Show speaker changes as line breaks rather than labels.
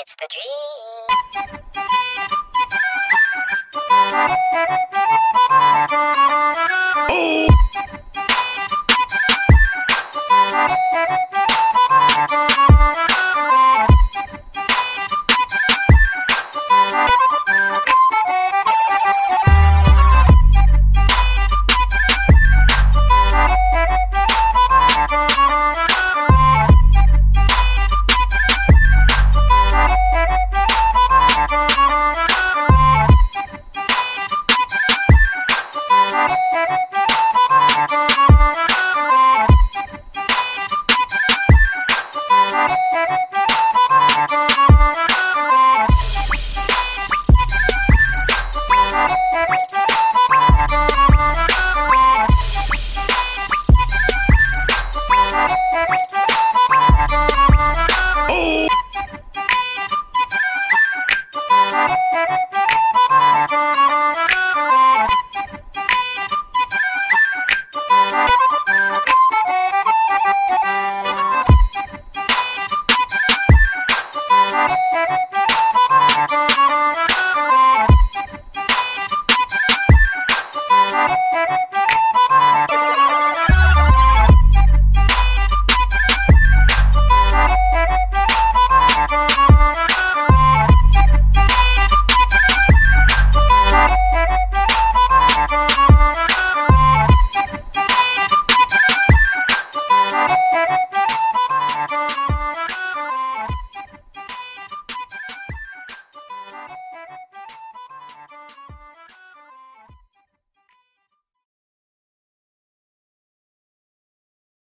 it's the dream. Ha ha ha!